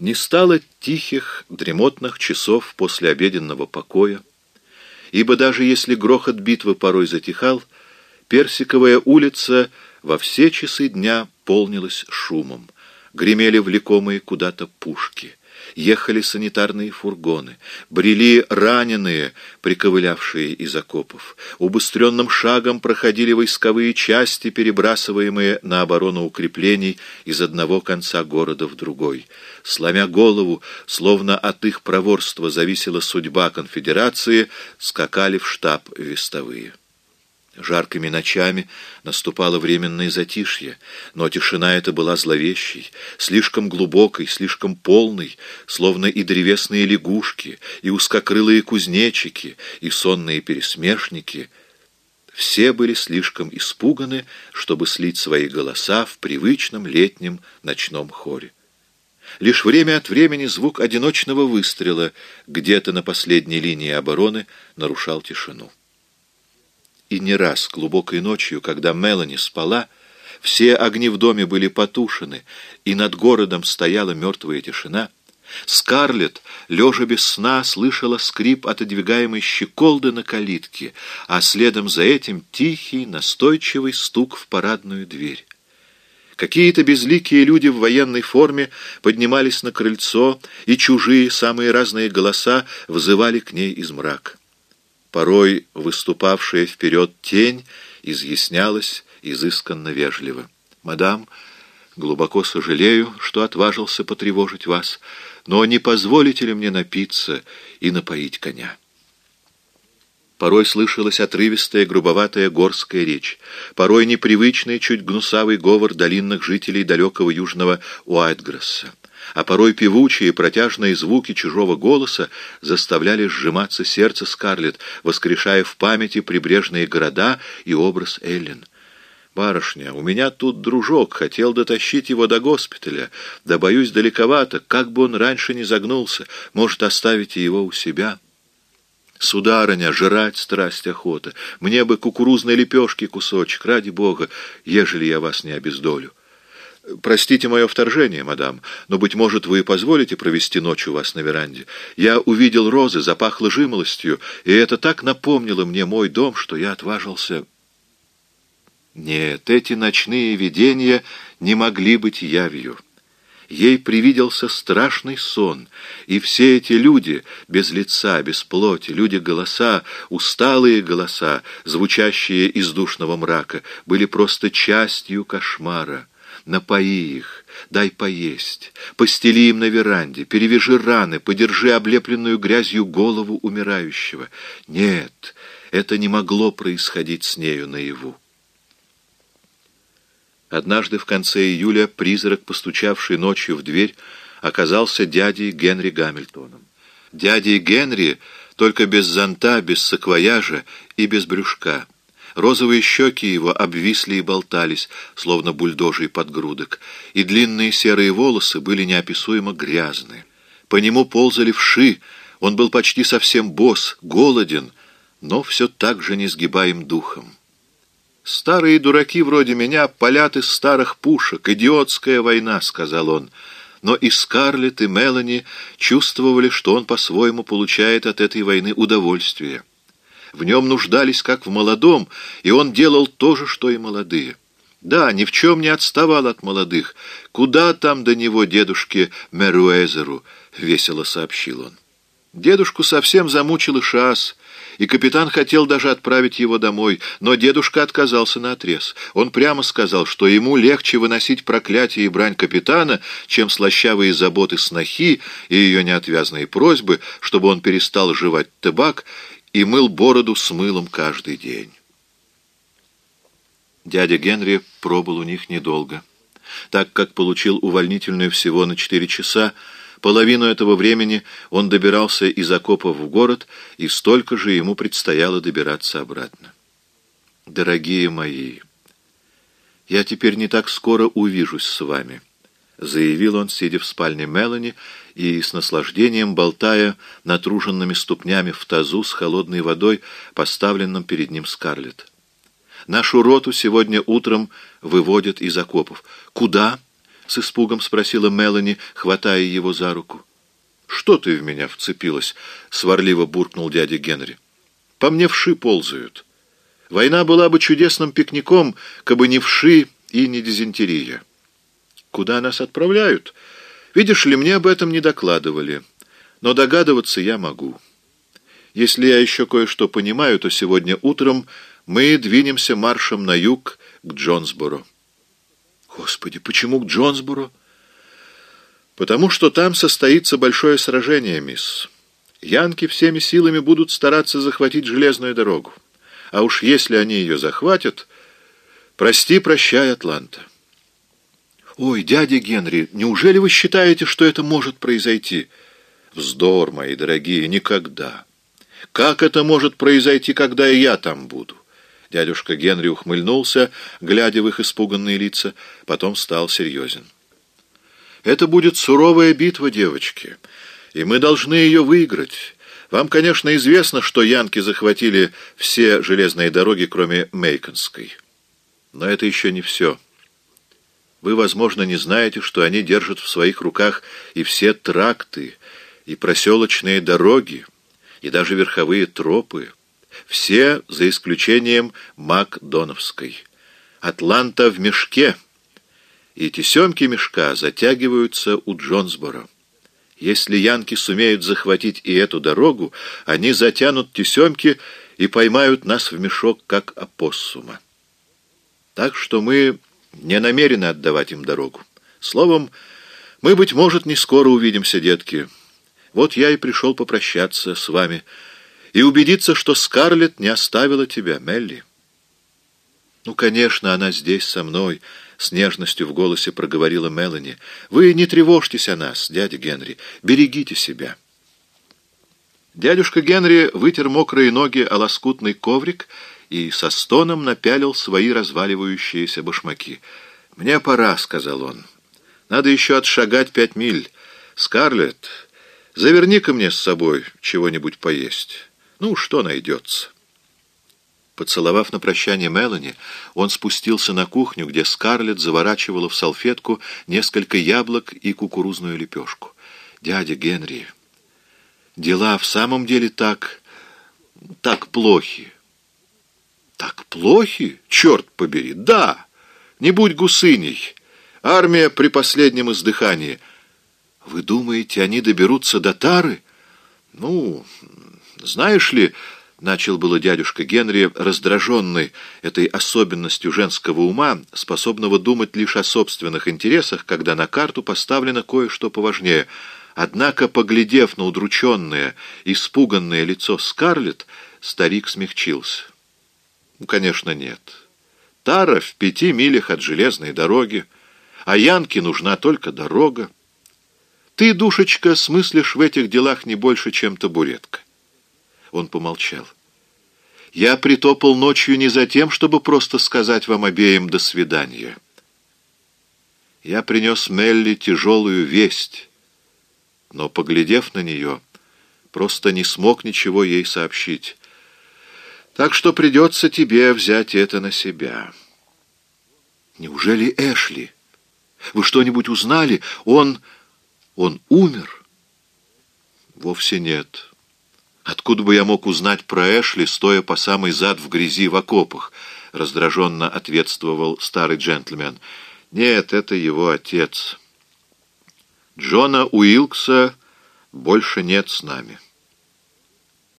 Не стало тихих, дремотных часов после обеденного покоя, ибо даже если грохот битвы порой затихал, Персиковая улица во все часы дня полнилась шумом, гремели влекомые куда-то пушки — ехали санитарные фургоны, брели раненые, приковылявшие из окопов. Убыстренным шагом проходили войсковые части, перебрасываемые на оборону укреплений из одного конца города в другой. Сломя голову, словно от их проворства зависела судьба конфедерации, скакали в штаб вестовые. Жаркими ночами наступало временное затишье, но тишина эта была зловещей, слишком глубокой, слишком полной, словно и древесные лягушки, и узкокрылые кузнечики, и сонные пересмешники. Все были слишком испуганы, чтобы слить свои голоса в привычном летнем ночном хоре. Лишь время от времени звук одиночного выстрела где-то на последней линии обороны нарушал тишину. И не раз глубокой ночью, когда Мелани спала, все огни в доме были потушены, и над городом стояла мертвая тишина, Скарлетт, лежа без сна, слышала скрип отодвигаемой щеколды на калитке, а следом за этим тихий, настойчивый стук в парадную дверь. Какие-то безликие люди в военной форме поднимались на крыльцо, и чужие, самые разные голоса взывали к ней из мрака. Порой выступавшая вперед тень изъяснялась изысканно вежливо. «Мадам, глубоко сожалею, что отважился потревожить вас, но не позволите ли мне напиться и напоить коня?» Порой слышалась отрывистая, грубоватая горская речь, порой непривычный, чуть гнусавый говор долинных жителей далекого южного Уайтгресса а порой певучие протяжные звуки чужого голоса заставляли сжиматься сердце Скарлетт, воскрешая в памяти прибрежные города и образ Эллен. «Барышня, у меня тут дружок, хотел дотащить его до госпиталя. Да, боюсь, далековато, как бы он раньше не загнулся. Может, оставите его у себя?» «Сударыня, жрать страсть охота. Мне бы кукурузной лепешки кусочек, ради бога, ежели я вас не обездолю». «Простите мое вторжение, мадам, но, быть может, вы позволите провести ночь у вас на веранде. Я увидел розы, запахло жимолостью, и это так напомнило мне мой дом, что я отважился...» Нет, эти ночные видения не могли быть явью. Ей привиделся страшный сон, и все эти люди, без лица, без плоти, люди-голоса, усталые голоса, звучащие из душного мрака, были просто частью кошмара. Напои их, дай поесть, постели им на веранде, перевяжи раны, подержи облепленную грязью голову умирающего. Нет, это не могло происходить с нею наяву. Однажды в конце июля призрак, постучавший ночью в дверь, оказался дядей Генри Гамильтоном. Дядей Генри, только без зонта, без саквояжа и без брюшка — Розовые щеки его обвисли и болтались, словно бульдожий подгрудок, и длинные серые волосы были неописуемо грязные. По нему ползали вши, он был почти совсем босс, голоден, но все так же несгибаем духом. «Старые дураки вроде меня палят из старых пушек, идиотская война», — сказал он. Но и Скарлетт, и Мелани чувствовали, что он по-своему получает от этой войны удовольствие. В нем нуждались как в молодом, и он делал то же, что и молодые. Да, ни в чем не отставал от молодых. Куда там до него дедушке Меруэзеру, — весело сообщил он. Дедушку совсем замучил Ишас, и капитан хотел даже отправить его домой, но дедушка отказался на отрез. Он прямо сказал, что ему легче выносить проклятие и брань капитана, чем слащавые заботы снохи и ее неотвязные просьбы, чтобы он перестал жевать табак и мыл бороду с мылом каждый день. Дядя Генри пробыл у них недолго. Так как получил увольнительную всего на четыре часа, половину этого времени он добирался из окопа в город, и столько же ему предстояло добираться обратно. «Дорогие мои, я теперь не так скоро увижусь с вами» заявил он, сидя в спальне Мелани и с наслаждением болтая натруженными ступнями в тазу с холодной водой, поставленном перед ним Скарлетт. «Нашу роту сегодня утром выводят из окопов. Куда?» — с испугом спросила Мелани, хватая его за руку. «Что ты в меня вцепилась?» — сварливо буркнул дядя Генри. «По мне вши ползают. Война была бы чудесным пикником, кабы не вши и не дизентерия. Куда нас отправляют? Видишь ли, мне об этом не докладывали, но догадываться я могу. Если я еще кое-что понимаю, то сегодня утром мы двинемся маршем на юг к Джонсборо. Господи, почему к Джонсборо? Потому что там состоится большое сражение, мисс. Янки всеми силами будут стараться захватить железную дорогу. А уж если они ее захватят... Прости, прощай, Атланта. Ой, дядя Генри, неужели вы считаете, что это может произойти? Вздор, мои дорогие, никогда. Как это может произойти, когда и я там буду? Дядюшка Генри ухмыльнулся, глядя в их испуганные лица, потом стал серьезен. «Это будет суровая битва, девочки, и мы должны ее выиграть. Вам, конечно, известно, что янки захватили все железные дороги, кроме Мейконской. Но это еще не все. Вы, возможно, не знаете, что они держат в своих руках и все тракты, и проселочные дороги, и даже верховые тропы». Все, за исключением Макдоновской. Атланта в мешке, и тесемки мешка затягиваются у Джонсборо. Если янки сумеют захватить и эту дорогу, они затянут тесемки и поймают нас в мешок, как опоссума. Так что мы не намерены отдавать им дорогу. Словом, мы, быть может, не скоро увидимся, детки. Вот я и пришел попрощаться с вами, — и убедиться, что Скарлетт не оставила тебя, Мелли. «Ну, конечно, она здесь со мной», — с нежностью в голосе проговорила Мелани. «Вы не тревожьтесь о нас, дядя Генри, берегите себя». Дядюшка Генри вытер мокрые ноги о лоскутный коврик и со стоном напялил свои разваливающиеся башмаки. «Мне пора», — сказал он. «Надо еще отшагать пять миль. Скарлетт, заверни-ка мне с собой чего-нибудь поесть». Ну, что найдется? Поцеловав на прощание Мелани, он спустился на кухню, где Скарлетт заворачивала в салфетку несколько яблок и кукурузную лепешку. «Дядя Генри, дела в самом деле так... так плохи». «Так плохи? Черт побери! Да! Не будь гусыней! Армия при последнем издыхании. Вы думаете, они доберутся до Тары? Ну, «Знаешь ли...» — начал было дядюшка Генри, раздраженный этой особенностью женского ума, способного думать лишь о собственных интересах, когда на карту поставлено кое-что поважнее. Однако, поглядев на удрученное, испуганное лицо Скарлетт, старик смягчился. «Ну, конечно, нет. Тара в пяти милях от железной дороги, а Янке нужна только дорога. Ты, душечка, смыслишь в этих делах не больше, чем табуретка. Он помолчал. «Я притопал ночью не за тем, чтобы просто сказать вам обеим «до свидания». Я принес Мелли тяжелую весть, но, поглядев на нее, просто не смог ничего ей сообщить. Так что придется тебе взять это на себя. Неужели Эшли? Вы что-нибудь узнали? Он... он умер? Вовсе нет. «Откуда бы я мог узнать про Эшли, стоя по самый зад в грязи в окопах?» — раздраженно ответствовал старый джентльмен. «Нет, это его отец. Джона Уилкса больше нет с нами».